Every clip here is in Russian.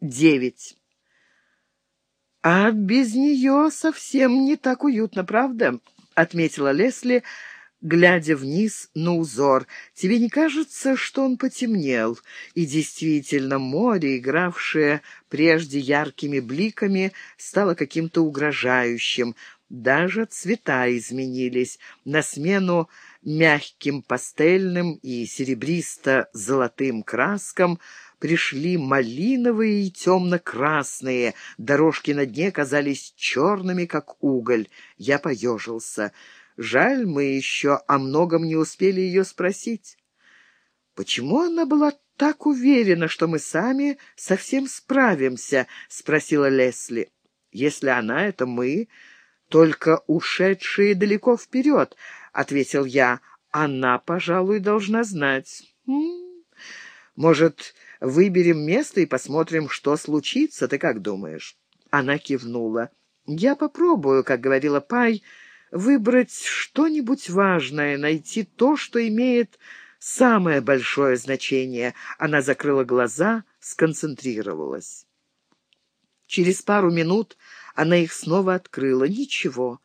девять. «А без нее совсем не так уютно, правда?» — отметила Лесли, глядя вниз на узор. «Тебе не кажется, что он потемнел?» И действительно, море, игравшее прежде яркими бликами, стало каким-то угрожающим. Даже цвета изменились. На смену мягким пастельным и серебристо-золотым краскам пришли малиновые и темно-красные, дорожки на дне казались черными, как уголь. Я поежился. Жаль, мы еще о многом не успели ее спросить. «Почему она была так уверена, что мы сами совсем справимся?» — спросила Лесли. «Если она — это мы, только ушедшие далеко вперед», — ответил я. «Она, пожалуй, должна знать». «М «Может, выберем место и посмотрим, что случится? Ты как думаешь?» Она кивнула. «Я попробую, как говорила Пай, выбрать что-нибудь важное, найти то, что имеет самое большое значение». Она закрыла глаза, сконцентрировалась. Через пару минут она их снова открыла. «Ничего».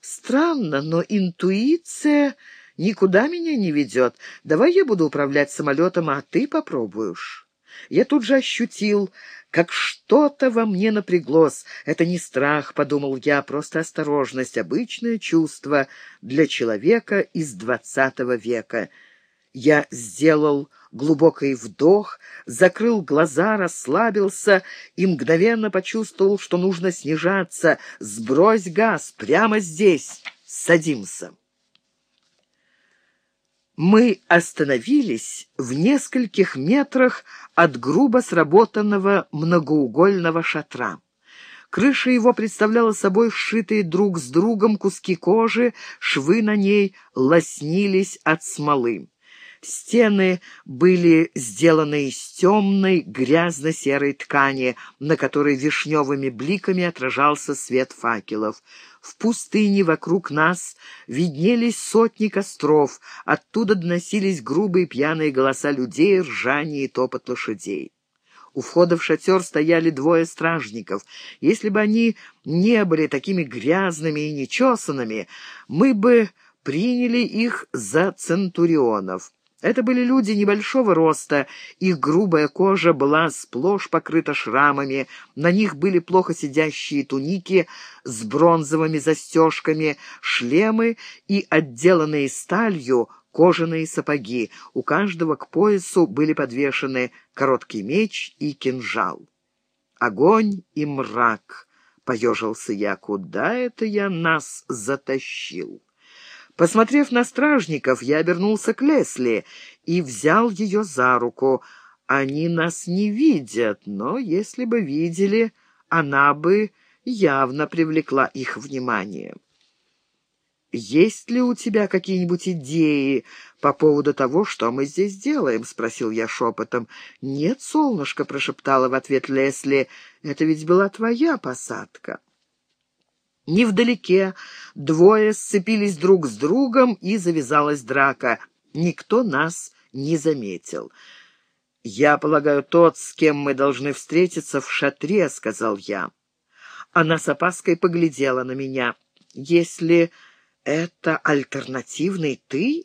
Странно, но интуиция никуда меня не ведет. Давай я буду управлять самолетом, а ты попробуешь. Я тут же ощутил, как что-то во мне напряглось. Это не страх, подумал я, просто осторожность, обычное чувство для человека из двадцатого века. Я сделал глубокий вдох, закрыл глаза, расслабился и мгновенно почувствовал, что нужно снижаться. «Сбрось газ! Прямо здесь! Садимся!» Мы остановились в нескольких метрах от грубо сработанного многоугольного шатра. Крыша его представляла собой сшитые друг с другом куски кожи, швы на ней лоснились от смолы. Стены были сделаны из темной грязно-серой ткани, на которой вишневыми бликами отражался свет факелов. В пустыне вокруг нас виднелись сотни костров, оттуда доносились грубые пьяные голоса людей, ржание и топот лошадей. У входа в шатер стояли двое стражников. Если бы они не были такими грязными и нечесанными, мы бы приняли их за центурионов. Это были люди небольшого роста, их грубая кожа была сплошь покрыта шрамами, на них были плохо сидящие туники с бронзовыми застежками, шлемы и отделанные сталью кожаные сапоги. У каждого к поясу были подвешены короткий меч и кинжал. «Огонь и мрак!» — поежился я. «Куда это я нас затащил?» Посмотрев на стражников, я обернулся к Лесли и взял ее за руку. Они нас не видят, но если бы видели, она бы явно привлекла их внимание. «Есть ли у тебя какие-нибудь идеи по поводу того, что мы здесь делаем?» — спросил я шепотом. «Нет, солнышко», — прошептала в ответ Лесли, — «это ведь была твоя посадка». Невдалеке двое сцепились друг с другом, и завязалась драка. Никто нас не заметил. «Я полагаю, тот, с кем мы должны встретиться в шатре», — сказал я. Она с опаской поглядела на меня. «Если это альтернативный ты,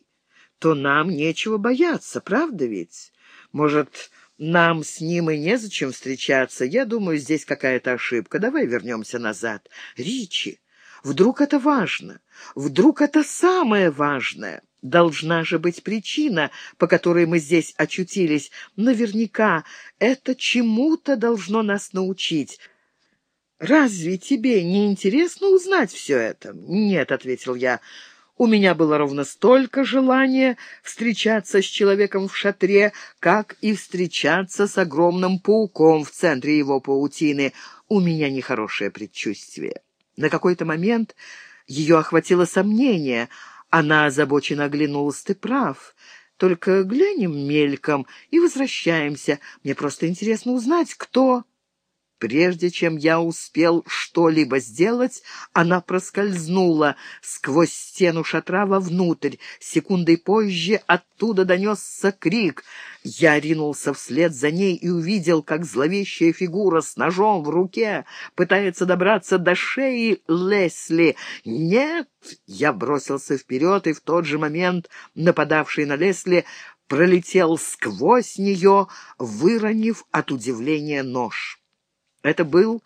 то нам нечего бояться, правда ведь? Может, нам с ним и незачем встречаться. Я думаю, здесь какая-то ошибка. Давай вернемся назад. Ричи, вдруг это важно? Вдруг это самое важное? Должна же быть причина, по которой мы здесь очутились. Наверняка это чему-то должно нас научить. «Разве тебе не интересно узнать все это?» «Нет», — ответил я, — у меня было ровно столько желания встречаться с человеком в шатре, как и встречаться с огромным пауком в центре его паутины. У меня нехорошее предчувствие. На какой-то момент ее охватило сомнение. Она озабоченно оглянулась. «Ты прав. Только глянем мельком и возвращаемся. Мне просто интересно узнать, кто...» Прежде чем я успел что-либо сделать, она проскользнула сквозь стену шатра вовнутрь. Секундой позже оттуда донесся крик. Я ринулся вслед за ней и увидел, как зловещая фигура с ножом в руке пытается добраться до шеи Лесли. «Нет!» — я бросился вперед, и в тот же момент нападавший на Лесли пролетел сквозь нее, выронив от удивления нож. Это был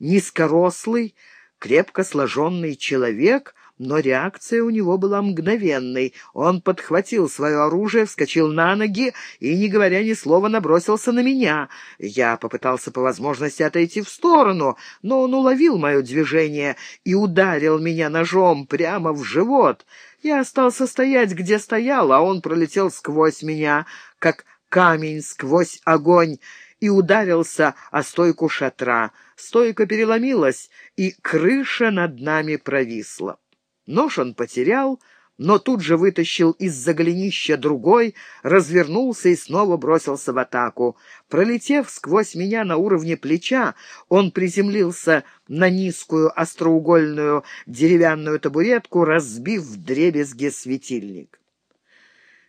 низкорослый, крепко сложенный человек, но реакция у него была мгновенной. Он подхватил свое оружие, вскочил на ноги и, не говоря ни слова, набросился на меня. Я попытался по возможности отойти в сторону, но он уловил мое движение и ударил меня ножом прямо в живот. Я остался стоять, где стоял, а он пролетел сквозь меня, как камень сквозь огонь, и ударился о стойку шатра. Стойка переломилась, и крыша над нами провисла. Нож он потерял, но тут же вытащил из-за голенища другой, развернулся и снова бросился в атаку. Пролетев сквозь меня на уровне плеча, он приземлился на низкую остроугольную деревянную табуретку, разбив в дребезге светильник.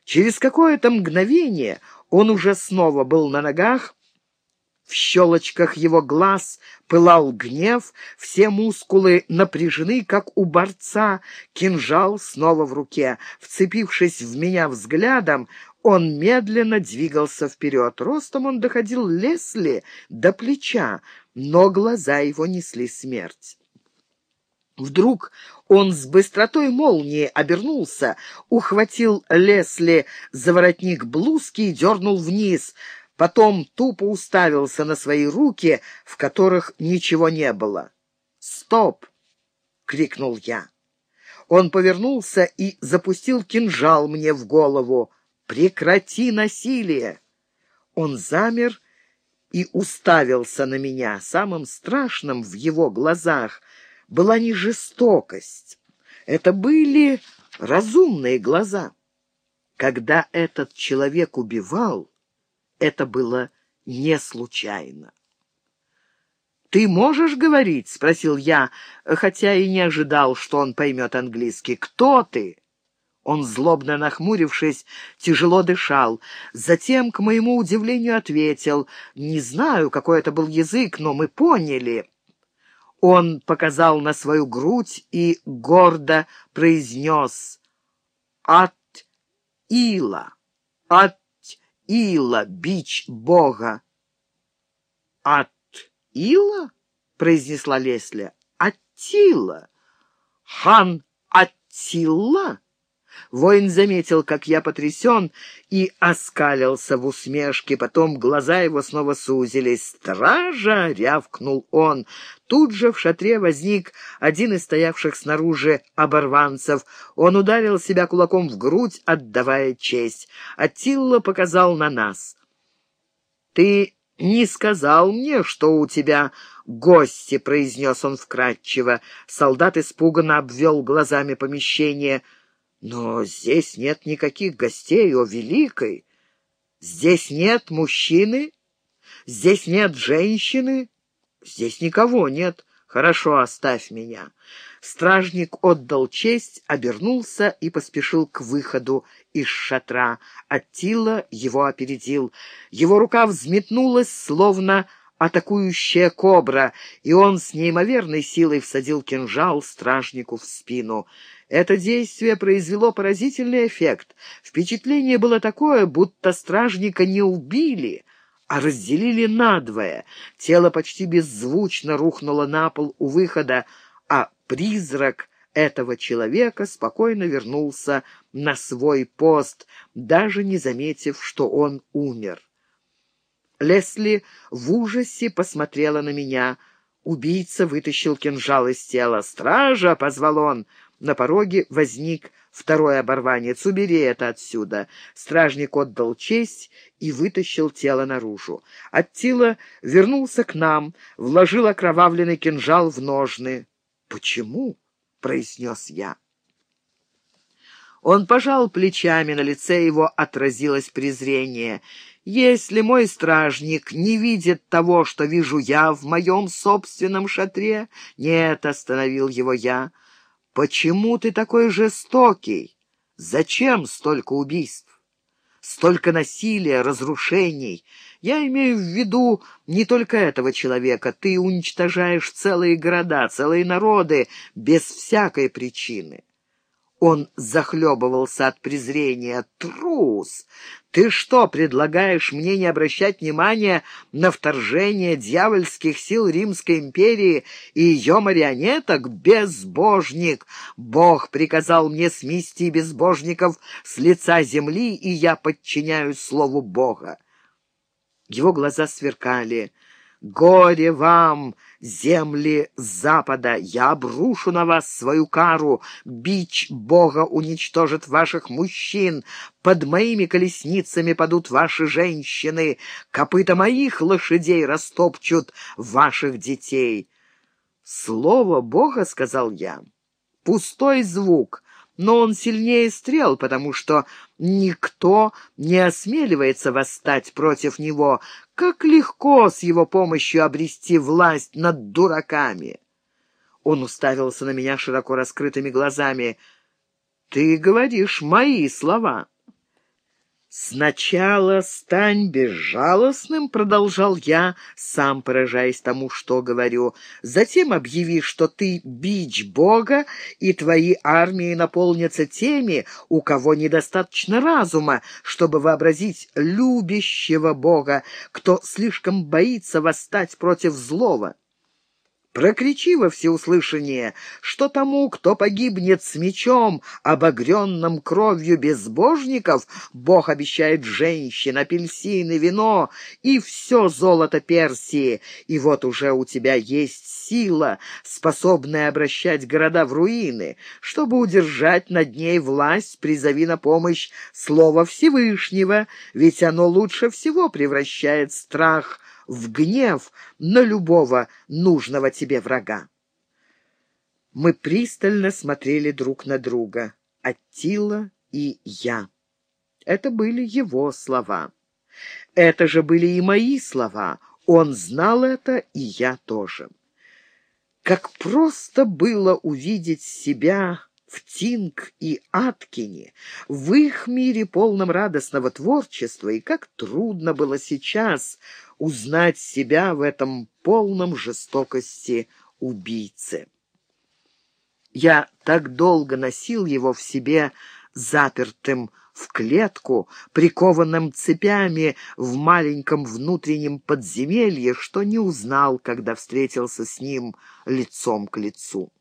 Через какое-то мгновение он уже снова был на ногах, в щелочках его глаз пылал гнев, все мускулы напряжены, как у борца, кинжал снова в руке. Вцепившись в меня взглядом, он медленно двигался вперед. Ростом он доходил Лесли до плеча, но глаза его несли смерть. Вдруг он с быстротой молнии обернулся, ухватил Лесли за воротник блузки и дернул вниз — потом тупо уставился на свои руки, в которых ничего не было. «Стоп!» — крикнул я. Он повернулся и запустил кинжал мне в голову. «Прекрати насилие!» Он замер и уставился на меня. Самым страшным в его глазах была не жестокость. Это были разумные глаза. Когда этот человек убивал, это было не случайно. «Ты можешь говорить?» — спросил я, хотя и не ожидал, что он поймет английский. «Кто ты?» Он, злобно нахмурившись, тяжело дышал. Затем, к моему удивлению, ответил, «Не знаю, какой это был язык, но мы поняли». Он показал на свою грудь и гордо произнес «От Ила, от Ила, бич Бога. «От Ила?» — произнесла Лесли. «Аттила! Хан Аттила?» Воин заметил, как я потрясен, и оскалился в усмешке. Потом глаза его снова сузились. «Стража!» — рявкнул он. Тут же в шатре возник один из стоявших снаружи оборванцев. Он ударил себя кулаком в грудь, отдавая честь. Аттилла показал на нас. «Ты не сказал мне, что у тебя гости», — произнес он вкратчиво. Солдат испуганно обвел глазами помещение — но здесь нет никаких гостей, о великой! Здесь нет мужчины, здесь нет женщины, здесь никого нет. Хорошо, оставь меня. Стражник отдал честь, обернулся и поспешил к выходу из шатра. Аттила его опередил. Его рука взметнулась, словно атакующая кобра, и он с неимоверной силой всадил кинжал стражнику в спину. Это действие произвело поразительный эффект. Впечатление было такое, будто стражника не убили, а разделили надвое. Тело почти беззвучно рухнуло на пол у выхода, а призрак этого человека спокойно вернулся на свой пост, даже не заметив, что он умер. Лесли в ужасе посмотрела на меня. Убийца вытащил кинжал из тела. «Стража!» — позвал он. На пороге возник второй оборванец. «Убери это отсюда!» Стражник отдал честь и вытащил тело наружу. Аттила вернулся к нам, вложил окровавленный кинжал в ножны. «Почему?» — произнес я. Он пожал плечами, на лице его отразилось презрение. Если мой стражник не видит того, что вижу я в моем собственном шатре, нет, остановил его я. Почему ты такой жестокий? Зачем столько убийств? Столько насилия, разрушений. Я имею в виду не только этого человека. Ты уничтожаешь целые города, целые народы без всякой причины. Он захлебывался от презрения. «Трус! Ты что, предлагаешь мне не обращать внимания на вторжение дьявольских сил Римской империи и ее марионеток? Безбожник! Бог приказал мне смести безбожников с лица земли, и я подчиняюсь слову Бога». Его глаза сверкали. «Горе вам, земли Запада! Я обрушу на вас свою кару! Бич Бога уничтожит ваших мужчин! Под моими колесницами падут ваши женщины! Копыта моих лошадей растопчут ваших детей!» «Слово Бога, — сказал я, — пустой звук, но он сильнее стрел, потому что никто не осмеливается восстать против него. Как легко с его помощью обрести власть над дураками!» Он уставился на меня широко раскрытыми глазами. «Ты говоришь мои слова». «Сначала стань безжалостным», — продолжал я, сам поражаясь тому, что говорю. «Затем объяви, что ты бич Бога, и твои армии наполнятся теми, у кого недостаточно разума, чтобы вообразить любящего Бога, кто слишком боится восстать против злого». Прокричи во всеуслышание, что тому, кто погибнет с мечом, обогренным кровью безбожников, Бог обещает женщин, апельсины, вино и все золото Персии. И вот уже у тебя есть сила, способная обращать города в руины. Чтобы удержать над ней власть, призови на помощь слово Всевышнего, ведь оно лучше всего превращает страх в гнев на любого нужного тебе врага. Мы пристально смотрели друг на друга, Аттила и я. Это были его слова. Это же были и мои слова. Он знал это, и я тоже. Как просто было увидеть себя в Тинг и Аткине, в их мире полном радостного творчества, и как трудно было сейчас узнать себя в этом полном жестокости убийце. Я так долго носил его в себе запертым в клетку, прикованным цепями в маленьком внутреннем подземелье, что не узнал, когда встретился с ним лицом к лицу.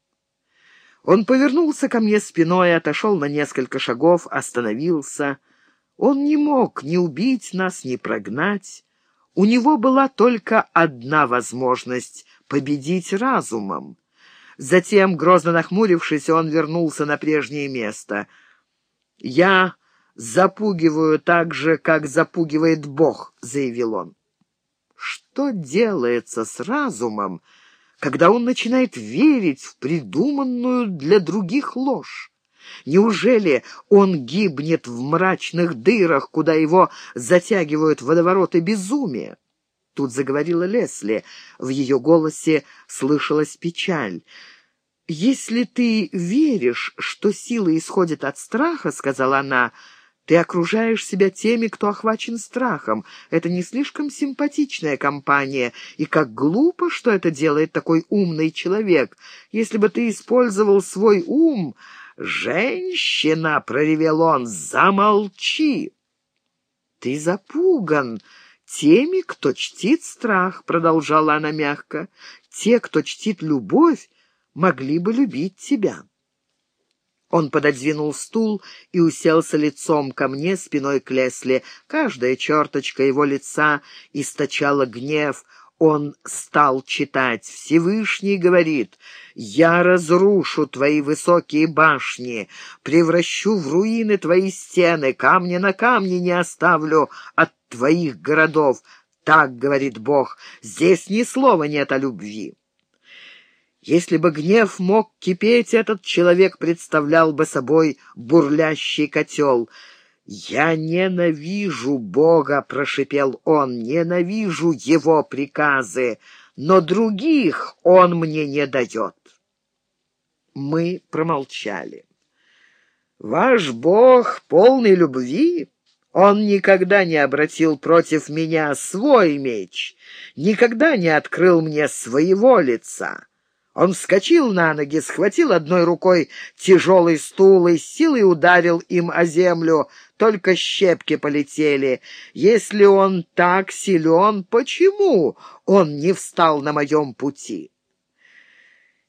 Он повернулся ко мне спиной, отошел на несколько шагов, остановился. Он не мог ни убить нас, ни прогнать. У него была только одна возможность — победить разумом. Затем, грозно нахмурившись, он вернулся на прежнее место. «Я запугиваю так же, как запугивает Бог», — заявил он. «Что делается с разумом?» Когда он начинает верить в придуманную для других ложь? Неужели он гибнет в мрачных дырах, куда его затягивают водовороты безумия? Тут заговорила Лесли. В ее голосе слышалась печаль. «Если ты веришь, что сила исходит от страха, — сказала она, — ты окружаешь себя теми, кто охвачен страхом. Это не слишком симпатичная компания, и как глупо, что это делает такой умный человек. Если бы ты использовал свой ум... «Женщина!» — проревел он. «Замолчи!» «Ты запуган!» «Теми, кто чтит страх», — продолжала она мягко, — «те, кто чтит любовь, могли бы любить тебя». Он пододвинул стул и уселся лицом ко мне, спиной к Лесли. Каждая черточка его лица источала гнев. Он стал читать. «Всевышний говорит, я разрушу твои высокие башни, превращу в руины твои стены, камня на камне не оставлю от твоих городов. Так, — говорит Бог, — здесь ни слова нет о любви». Если бы гнев мог кипеть, этот человек представлял бы собой бурлящий котел. «Я ненавижу Бога», — прошипел он, — «ненавижу Его приказы, но других Он мне не дает». Мы промолчали. «Ваш Бог полный любви?» Он никогда не обратил против меня свой меч, никогда не открыл мне своего лица. Он вскочил на ноги, схватил одной рукой тяжелый стул и силой ударил им о землю. Только щепки полетели. Если он так силен, почему он не встал на моем пути?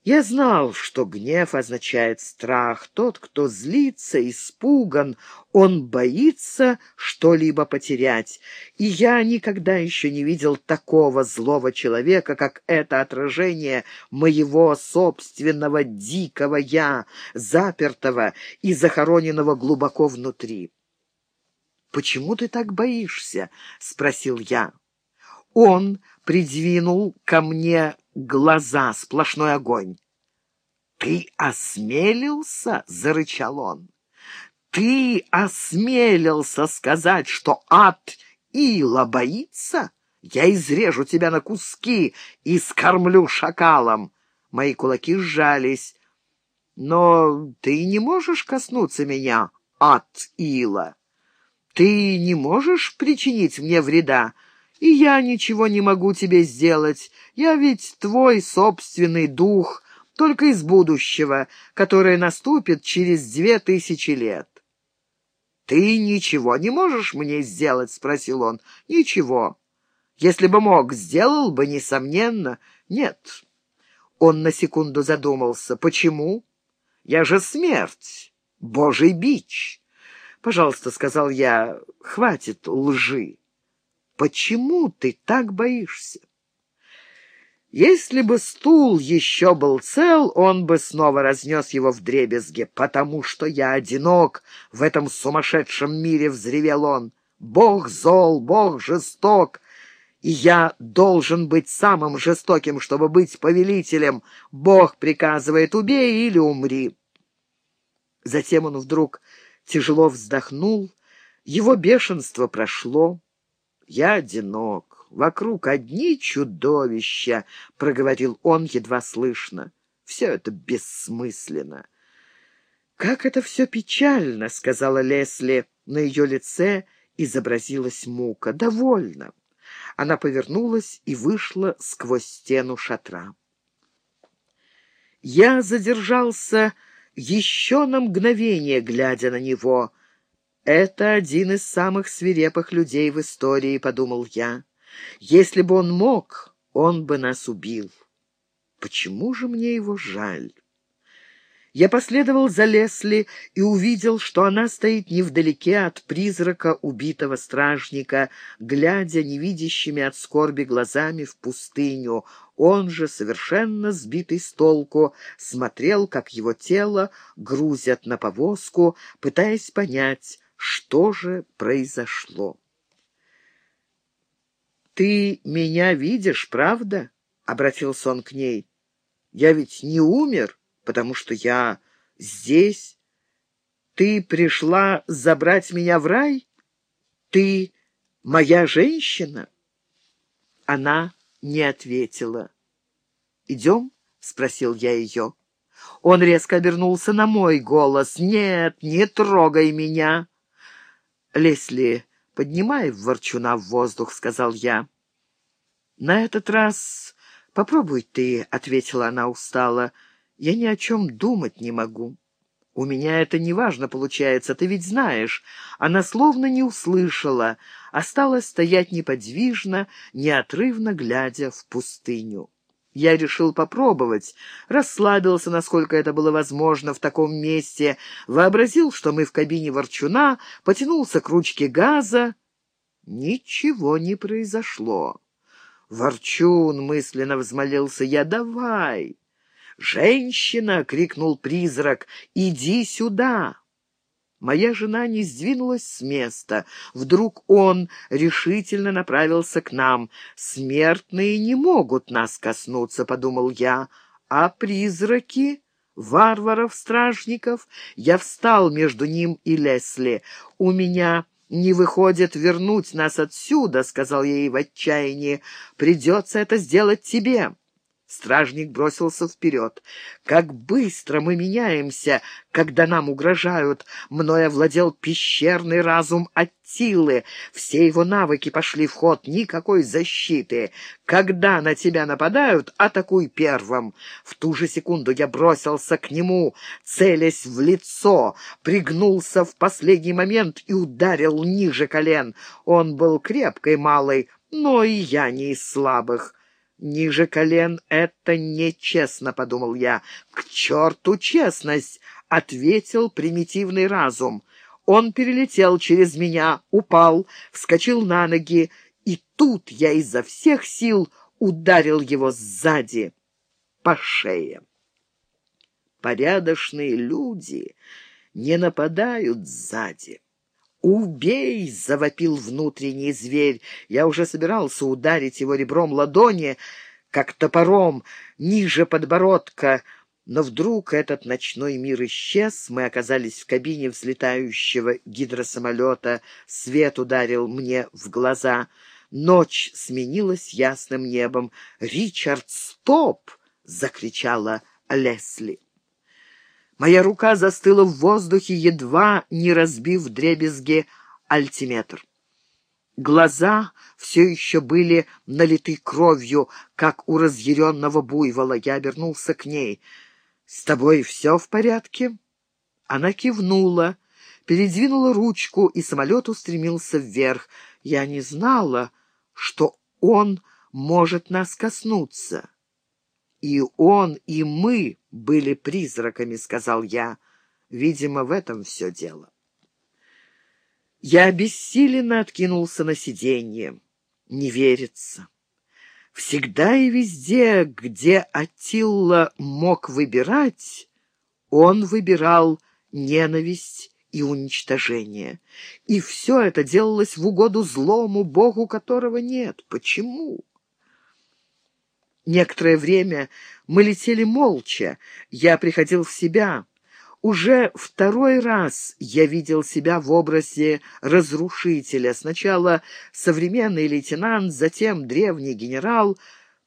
Я знал, что гнев означает страх. Тот, кто злится, испуган, он боится что-либо потерять. И я никогда еще не видел такого злого человека, как это отражение моего собственного дикого «я», запертого и захороненного глубоко внутри. «Почему ты так боишься?» — спросил я. Он придвинул ко мне глаза, сплошной огонь. «Ты осмелился?» — зарычал он. «Ты осмелился сказать, что ад Ила боится? Я изрежу тебя на куски и скормлю шакалом!» Мои кулаки сжались. «Но ты не можешь коснуться меня, ад Ила. Ты не можешь причинить мне вреда, и я ничего не могу тебе сделать. Я ведь твой собственный дух, только из будущего, которое наступит через две тысячи лет. «Ты ничего не можешь мне сделать?» — спросил он. «Ничего. Если бы мог, сделал бы, несомненно. Нет». Он на секунду задумался. «Почему? Я же смерть, божий бич». «Пожалуйста», — сказал я, — «хватит лжи». «Почему ты так боишься?» Если бы стул еще был цел, он бы снова разнес его в дребезге. «Потому что я одинок в этом сумасшедшем мире», — взревел он. «Бог зол, Бог жесток, и я должен быть самым жестоким, чтобы быть повелителем. Бог приказывает, убей или умри». Затем он вдруг тяжело вздохнул, его бешенство прошло. «Я одинок». Вокруг одни чудовища, — проговорил он едва слышно. Все это бессмысленно. «Как это все печально!» — сказала Лесли. На ее лице изобразилась мука. «Довольно!» Она повернулась и вышла сквозь стену шатра. Я задержался еще на мгновение, глядя на него. «Это один из самых свирепых людей в истории», — подумал я. Если бы он мог, он бы нас убил. Почему же мне его жаль? Я последовал за Лесли и увидел, что она стоит невдалеке от призрака убитого стражника, глядя невидящими от скорби глазами в пустыню. Он же, совершенно сбитый с толку, смотрел, как его тело грузят на повозку, пытаясь понять, что же произошло. «Ты меня видишь, правда?» — обратился он к ней. «Я ведь не умер, потому что я здесь. Ты пришла забрать меня в рай? Ты моя женщина?» Она не ответила. «Идем?» — спросил я ее. Он резко обернулся на мой голос. «Нет, не трогай меня!» Лесли «Поднимай ворчуна в воздух», — сказал я. «На этот раз попробуй ты», — ответила она устало. «Я ни о чем думать не могу». «У меня это неважно получается, ты ведь знаешь». Она словно не услышала, осталась стоять неподвижно, неотрывно глядя в пустыню. Я решил попробовать, расслабился, насколько это было возможно в таком месте, вообразил, что мы в кабине ворчуна, потянулся к ручке газа. Ничего не произошло. «Ворчун!» — мысленно взмолился я. «Давай!» «Женщина!» — крикнул призрак. «Иди сюда!» Моя жена не сдвинулась с места. Вдруг он решительно направился к нам. «Смертные не могут нас коснуться», — подумал я. «А призраки? варваров-стражников. Я встал между ним и Лесли. «У меня не выходит вернуть нас отсюда», — сказал я ей в отчаянии. «Придется это сделать тебе». Стражник бросился вперед. «Как быстро мы меняемся, когда нам угрожают! Мною овладел пещерный разум Аттилы. Все его навыки пошли в ход, никакой защиты. Когда на тебя нападают, атакуй первым!» В ту же секунду я бросился к нему, целясь в лицо, пригнулся в последний момент и ударил ниже колен. Он был крепкой малый, но и я не из слабых. «Ниже колен это нечестно», — подумал я. «К черту честность!» — ответил примитивный разум. Он перелетел через меня, упал, вскочил на ноги, и тут я изо всех сил ударил его сзади по шее. Порядочные люди не нападают сзади. «Убей!» — завопил внутренний зверь. Я уже собирался ударить его ребром ладони, как топором, ниже подбородка, но вдруг этот ночной мир исчез, мы оказались в кабине взлетающего гидросамолета, свет ударил мне в глаза. Ночь сменилась ясным небом. «Ричард, стоп!» — закричала Лесли. Моя рука застыла в воздухе, едва не разбив дребезги альтиметр. Глаза все еще были налиты кровью, как у разъяренного буйвола. Я обернулся к ней. «С тобой все в порядке?» Она кивнула, передвинула ручку, и самолет устремился вверх. Я не знала, что он может нас коснуться. «И он, и мы были призраками», — сказал я. «Видимо, в этом все дело». Я обессиленно откинулся на сиденье. Не верится. Всегда и везде, где Атилла мог выбирать, он выбирал ненависть и уничтожение. И все это делалось в угоду злому Богу, которого нет. Почему? Некоторое время мы летели молча. Я приходил в себя. Уже второй раз я видел себя в образе разрушителя. Сначала современный лейтенант, затем древний генерал.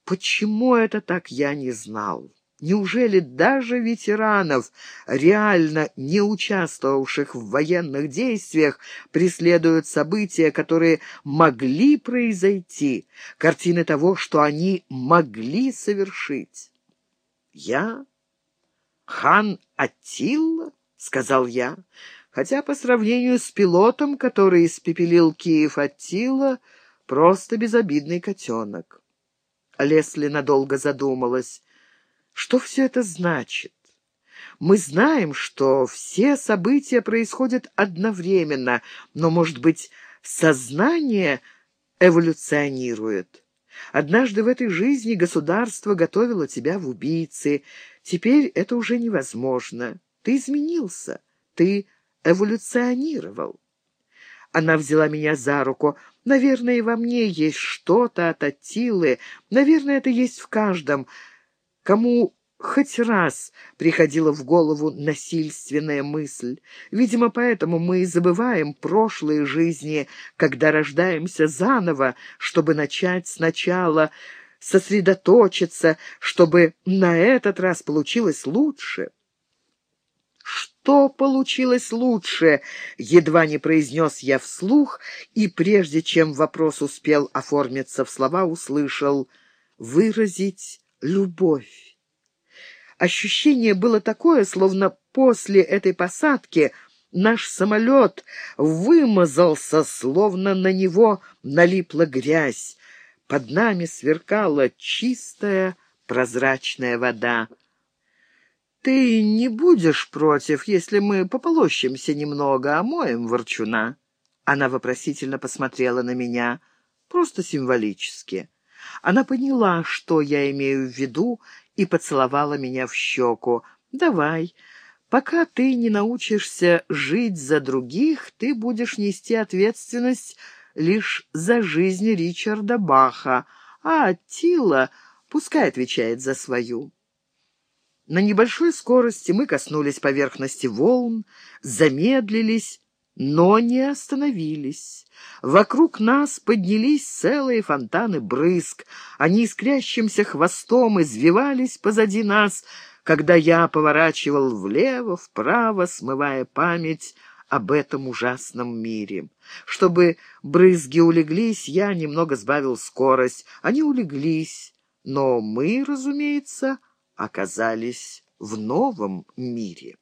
Почему это так, я не знал. Неужели даже ветеранов, реально не участвовавших в военных действиях, преследуют события, которые могли произойти, картины того, что они могли совершить? Я? Хан Аттилла? — сказал я, хотя по сравнению с пилотом, который испепелил Киев Аттила, просто безобидный котенок. Лесли надолго задумалась. Что все это значит? Мы знаем, что все события происходят одновременно, но, может быть, сознание эволюционирует. Однажды в этой жизни государство готовило тебя в убийцы. Теперь это уже невозможно. Ты изменился, ты эволюционировал. Она взяла меня за руку. Наверное, и во мне есть что-то от Атилы. Наверное, это есть в каждом кому хоть раз приходила в голову насильственная мысль. Видимо, поэтому мы и забываем прошлые жизни, когда рождаемся заново, чтобы начать сначала, сосредоточиться, чтобы на этот раз получилось лучше. «Что получилось лучше?» — едва не произнес я вслух, и прежде чем вопрос успел оформиться в слова, услышал «выразить любовь. Ощущение было такое, словно после этой посадки наш самолет вымазался, словно на него налипла грязь. Под нами сверкала чистая прозрачная вода. «Ты не будешь против, если мы пополощемся немного, а моем ворчуна?» Она вопросительно посмотрела на меня, просто символически. Она поняла, что я имею в виду, и поцеловала меня в щеку. «Давай. Пока ты не научишься жить за других, ты будешь нести ответственность лишь за жизнь Ричарда Баха, а Тила пускай отвечает за свою». На небольшой скорости мы коснулись поверхности волн, замедлились, но не остановились. Вокруг нас поднялись целые фонтаны брызг. Они искрящимся хвостом извивались позади нас, когда я поворачивал влево, вправо, смывая память об этом ужасном мире. Чтобы брызги улеглись, я немного сбавил скорость. Они улеглись, но мы, разумеется, оказались в новом мире.